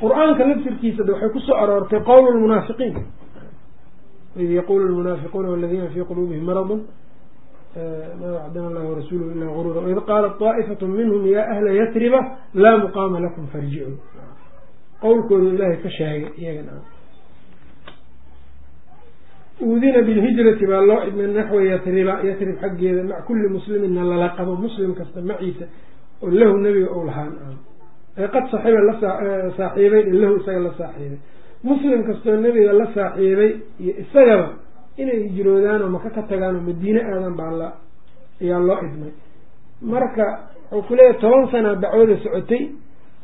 qur'aanka laftirkiisa waxay ku soo aroortay qowl lmunaafiqiin id yaqulu lmunaafiquuna waladiina fii quluubihim maradun ma wacdana allah warasuuluhu ilaa guruura waid qaalat daa'ifatu minhum yaa ahla yatriba laa muqaama lakum farjicuu qowlkoodu ilaahay ka sheegay iyagana uudina bilhijrati baa loo muslim kastoo nebiga la saaxiibay iyo isagaba inay hijroodaan oo maka ka tagaan oo madiine aadan baa la ayaa loo idmay marka wuxuu ku leeyahy toban sana dacwada socotay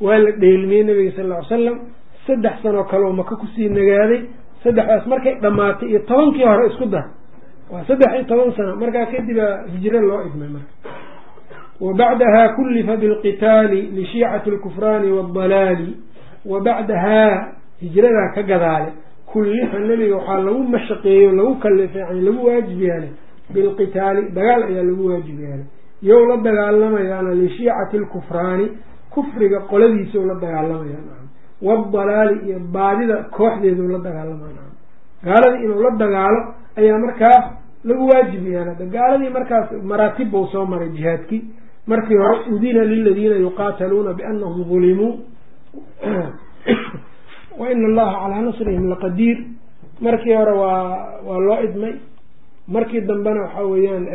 waa la dheelmiyey nabiga sal ll ly salam saddex sanoo kaleo maka ku sii nagaaday. Saddexdaas markay dhammaatay iyo tobankii hore isku dar. Waa saddex iyo toban sano markaa kadibaa hijro loo idmay marka. Wa bacdaha kullifa bilqitaali lishiicati alkufraani waaldalaali wa bacdahaa hijradaa ka gadaale kullifa nebiga waxaa lagu mashaqeeyo lagu kalifay yani lagu waajib yaalay bilqitaali dagaal ayaa lagu waajib yaalay yow la dagaalamayaana lishiicati alkufraani kufriga qoladiisa la dagaalamayaa waaldalaali iyo baadida kooxdeedu la dagaalamaya gaaladii inuu la dagaalo ayaa markaa lagu waajib yaalla gaaladii markaas maraatib bau soo maray jihaadkii markii hore udina liladiina yuqaataluuna bianahum dulimuu wa ina allaha calaa nasrihim laqadiir markii hore waa waa loo idmay. Markii dambena waxa weeyaan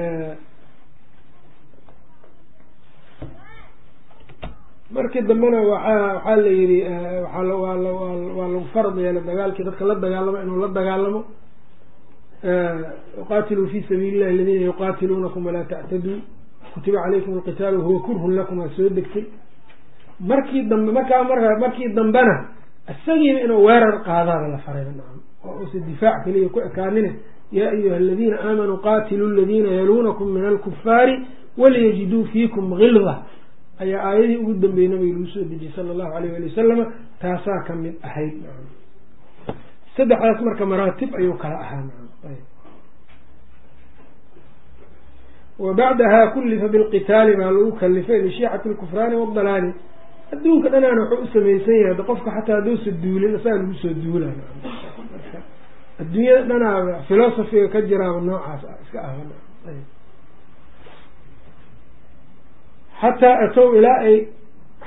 markii dambena waa waxaa la yihi waa lagu farad yeela dagaalkii. Dadka la dagaalamo inuu la dagaalamo yuqaatiluu fi sabiili illahi aladiina yuqaatiluunakum walaa tactaduu kutiba calaykum alqitaalu huwa kurhun lakum aa soo degtay. Markii dambe markaa marka markii dambena isagiiba inuu weerar qaadaaba la faray nacam. Oo uusa difaac keliya ku ekaanine yaa ayuha aladiina aamanuu qaatiluu aladiina yaluunakum min alkufaari waliyajiduu fiikum gilda ayaa aayadii ugu dambeeyey nabiga lagu soo dejiyey sala allahu alayh ali wasalama taasaa ka mid ahayd saddexdaas marka maraatib ayuu kala ahaa wa bacdaha kullifa bilqitaali baa lagu kalifay lishiicati alkufraani waaldalaali adduunka dhanaana wuxuu u samaysan yahay ada qofka xataa hadduusa duulin isaga lagu soo duula adduunyada dhanaaba filosofiga ka jiraaba noocaas iska ah xataa atow ilaa ay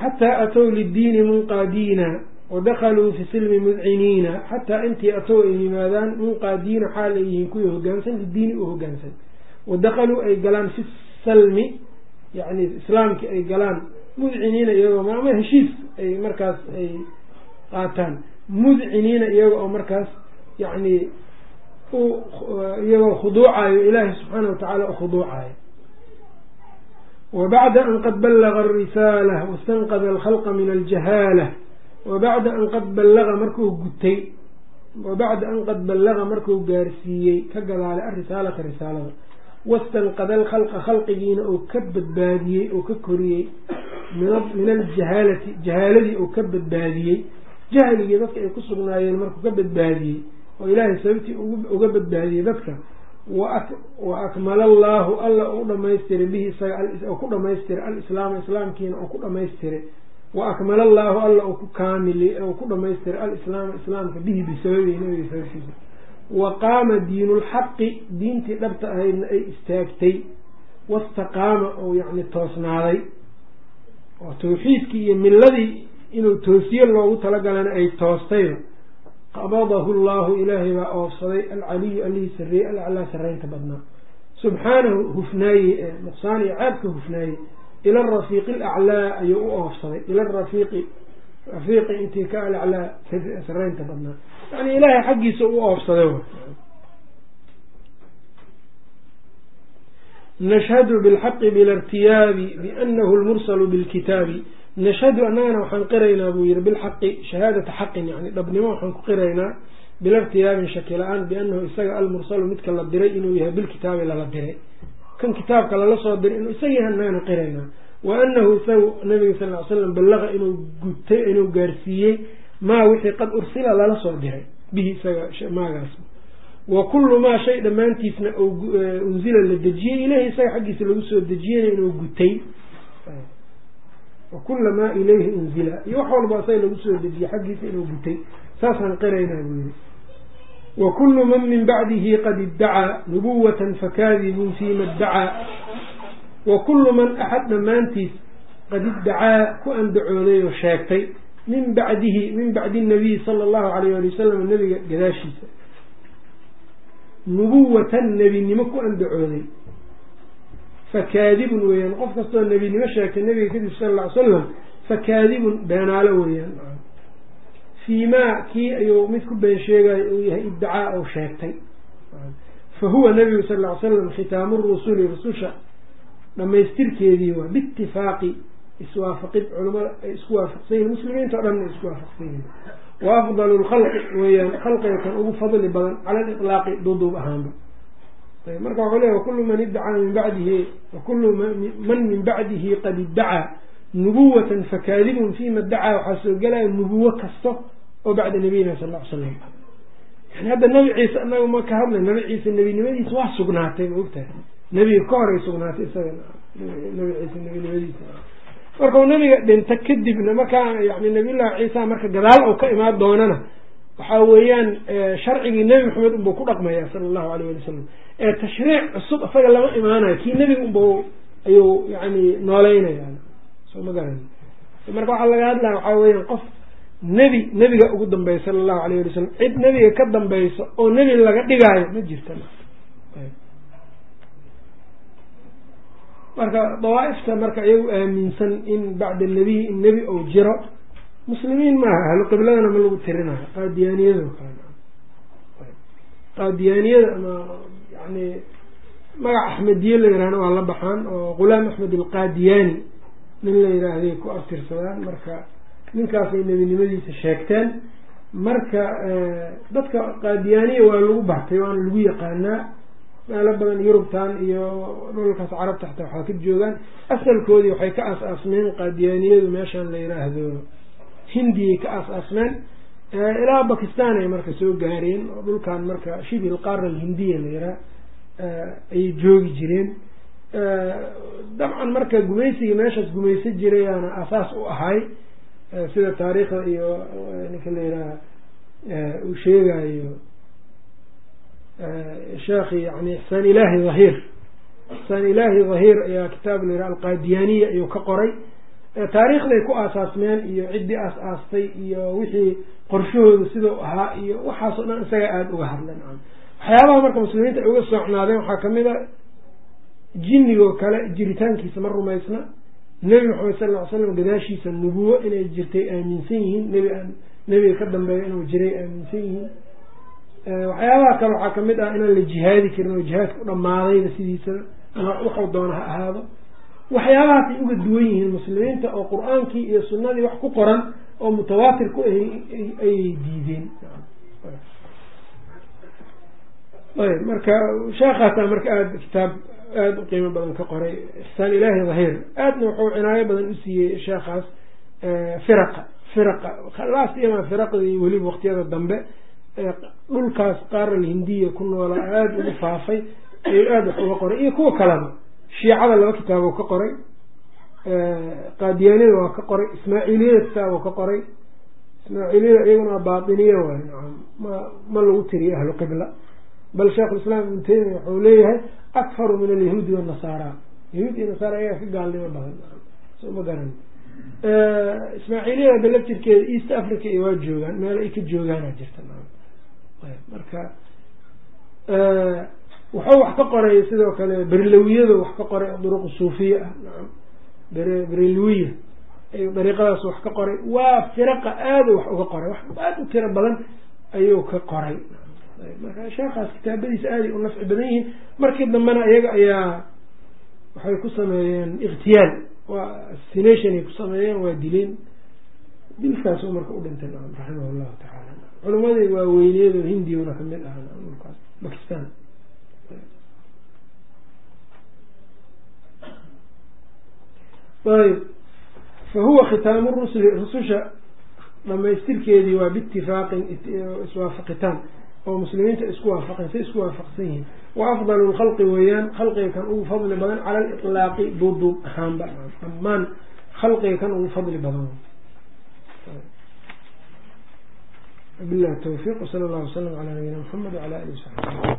xataa atow liddiini munqaadiina wadakaluu fi silmi mudciniina xataa intii atow ay yimaadaan munqaadiina xaal ay yihiin kuwii hogaansan lidiini u hogaansan. Wadakaluu ay galaan fi salmi yani islaamkii ay galaan mudciniina iyagoo ama heshiis ay markaas ay qaataan. Mudciniina iyaga oo markaas yani iyagoo khuduucayo ilaahi subxaana watacaala u khuduucayo wbacda an qad ballaga alrisaala wastanqada alkhalqa min aljahaala. Wabacda an qad ballaga markuu gutay wabacda an qad ballaga markuu gaarsiiyey ka gadaalay alrisaalata risaalada. Wastanqada alkhalqa khalqigiina uu ka badbaadiyey oo ka koriyey min aljahaalati jahaaladii uu ka badbaadiyey. Jahligii dadka ay ku sugnaayeen markuu ka badbaadiyey oo ilaahay sababtii uga badbaadiyey dadka wa akmala allaahu alla u dhamaystiray bihi isaga ku dhamaystiray alislaama islaamkiina uu ku dhamaystiray wa akmala allaahu alla uu ku kaamili uu ku dhamaystiray alislaama islaamka bihi bisababihi nabiga sababtiisa wa qaama diinulxaqi diintii dhabta ahaydna ay istaagtay. Wastaqaama oo yacni toosnaaday oo tawxiidkii iyo miladii inuu toosiye loogu talagalana ay toostayba qabadahu llahu ilaahay baa oofsaday alcaliyu allihii sarreeyey alaclaa sarreynta badnaa. Subxaanahu hufnaaye nuqsaan iyo ceebka hufnaaye ila arafiiqi alaclaa ayuu u oofsaday ila rafiiqi rafiiqi intii ka alaclaa sarreynta badnaa. Yani ilaahay xaggiisa u oofsaday nashhadu bilxaqi bila irtiyaabi bianahu lmursalu bilkitaabi nashhadu annagana waxaan qiraynaa buu yihi bilxaqi shahaadata xaqin yani dhabnimo waxaan ku qiraynaa bila irtiyaabin shaki la'aan bianahu isaga almursalu midka la diray inuu yahay bilkitaabi lala diray kan kitaabka lala soo diray inuu isaga yahay annagana qiraynaa wa anahu isagu nabiga sal ly slam ballaqa inuu gutay inuu gaarsiiyey maa wixii qad ursila lala soo diray bihi isaga maagaas wa kullu maa shay dhammaantiisna unsila la dejiyey ilahi isaga xaggiisa lagu soo dejiyeyna inuu gutay. Wakula maa ilayhi unzila. Iyo wax walba isaga lagu soo dejiyey xaggiisa inuu gutay. Saasaan qiraynaa buu yihi wa kullu man min bacdihi qad iddacaa nubuwatan fakadibun fiima iddacaa wa kullu man axad dhammaantiis qad iddacaa ku andacooday oo sheegtay. Min bacdihi min bacdi nabiyi sala allahu alayh ali wasalam nabiga gadaashiisa nubuwatan nebinimo ku andacooday. Fakaadibun weeyaan qof kastoo nebinimo sheegtay nabiga kadib sala alla ly salam fakaadibun beenaalo weeyaan. Fii maa kii ayuu mid ku been sheegayo uu yahay iddacaa ou sheegtay. Fa huwa nabigu sal ly slam khitaamu rusuli rususha dhamaystirkeedii waa biitifaaqi iswaafaqid culamada ay isku waafaqsan yihiin muslimiinta o dhan ay isku waafaqsan yihiin wa afdalu lkhalqi weeyaan khalqiga kan ugu fadli badan cala liطlaaqi duuduub ahaanba. Marka waxuu leeya wakulu man iddacaa min bacdihi wakulu man min bacdihi qad iddacaa nubuwatan fakaadibun fima iddacaa waxaa soo gelaya nubuwo kasta oo bacda nabiyina sal l ly slam yani hadda nabi ciise anaga ma ka hadlay nabi ciise nebinimadiisa waa sugnaatay ma ogtahay? Nebiga ka horay sugnaatay isaga nabi ciise nebinimadiisa markau nabiga dhinta kadibna markaa yani nabiyullahi ciisa marka gadaal ou ka imaan doonana waxaa weeyaan sharcigii nebi maxamed unbuu ku dhaqmaya sala allahu alayh ali wasalam ee tashriic cusub isaga lama imaanayo kii nebiga unba ayuu yani nooleynaya soo ma garan. Marka waxaa laga hadlaya waxaa weeyaan qof nebi nebiga ugu dambeya sala allahu alayh ali wasalam cid nebiga ka dambaysa oo nebi laga dhigaayo ma jirta marka dawaaifta marka iyagu aaminsan in bacda nebiy in nebi ou jiro muslimiin maaha ahlu qibladana ma lagu tirinayo qaadiyaaniyado qaadiyaaniyada ama yani magac axmediye la yihahna waa la baxaan oo gulaam axmed alqaadiyaani nin la yiraahday ku aftirsadaan. Marka ninkaasay nebinimadiisa sheegteen. Marka dadka qaadiyaaniya waa lagu bartay waana lagu yaqaanaa meelo badan yurubtan iyo dhulkaas carabta xataa waxaa ka joogaan. Asalkoodii waxay ka aas-aasmeen qaadiyaaniyadu meeshan la yiraahdo hindiyay ka aas-aasmeen. Ilaa bakistan ay marka soo gaareen oo dhulkan marka shibi lqaara alhindiya la yiraa ayay joogi jireen. Dabcan marka gumaysigii meeshaas gumaysa jirayaana asaas u ahay. Sida taariikhda iyo ninka la yiraha uu sheegayo sheekhi yani ixsaan ilaahi dhahiir ixsaan ilaahi dhahiir ayaa kitaab la yiraha alqaadiyaaniya ayuu ka qoray. Taariikhday ku aasaasmeen iyo ciddii aas-aastay iyo wixii qorshahooda sidau ahaa iyo waxaasoo dhan isaga aada uga hadlan waxyaabaha marka muslimiinta ay uga soocnaadeen waxaa ka mid a jinnigoo kale jiritaankiisa ma rumaysna. Nebi maxamed sal ly slam gadaashiisa nubuwo inay jirtay aaminsan yihiin. Nebi nebiga ka dambeeya inuu jiray aaminsan yihiin waxyaabaha kale waxaa ka mid ah inaan la jihaadi karin oo jihaadka u dhamaadayba sidiisaba ama waxuu doona ha ahaado. Waxyaabahaasay uga duwan yihiin muslimiinta oo qur'aankii iyo sunnadii wax ku qoran oo mutawaatir ku ahy ayay diideen. Ayb marka sheekhaasa marka aada kitaab aada u qiimo badan ka qoray. Ixsaan ilaahi dhahiir aadna wuxuu cinaayo badan u siiyey sheekhaas firaqa. Firaqa laasiyama firaqdii weliba waqtiyada dambe dhulkaas qaaral hindiya ku noolaa aada ugu faafay ayuu aada wax uga qoray. Iyo kuwa kaleba shiicada laba kitaabo ka qoray qaadiyaaniyada waa ka qoray ismaaciiliyada kitaabo ka qoray. Ismaaciiliyada iyaguna baatiniya waay ma ma lagu tiriyo ahlu qibla. Bal sheikhulislaam ibnu taymiya wuxuu leeyahay akfaru min alyahuudi wanasaara yahuud iyo nasaara ayaga ka gaalnimo badan so ma garan. Ismaaciiliyada dalaftirkeeda east africa iyo waa joogaan meel ay ka joogaana jirta marka wuxuu wax ka qoray sidoo kale berlawiyadu wax ka qoray duruq suufiya ah naam. Berelwiya ayuu dariiqadaas wax ka qoray. Waa firaqa aada wax uga qoray wax aada u tiro badan ayuu ka qoray. Marka sheekaas kitaabadiisa aaday u nafci badan yihiin. Markii dambena iyaga ayaa waxay ku sameeyeen ikhtiyaal waa assination ay ku sameeyeen waa dileen dilkaasuu marka u dhintay raximah llahu tacaala culimadii waa weyneed oo hindiyuna ka mid ah dhulkaas bakistan ayb. Fa huwa khitaamu rusuli rususha dhamaystirkeedii waa biitifaaqin iswaafaqitaan oo muslimiinta isku waafaqeen say isku waafaqsan yihiin. Wa afdalu lkhalqi weeyaan khalqiga kan ugu fadli badan cala aliطlaaqi duuduub ahaanba dhammaan khalqiga kan ugu fadli badan wabillahi tawfiiq wsala allahu wasalam calaa nabiyina maxamed wacala alihi wasaxbi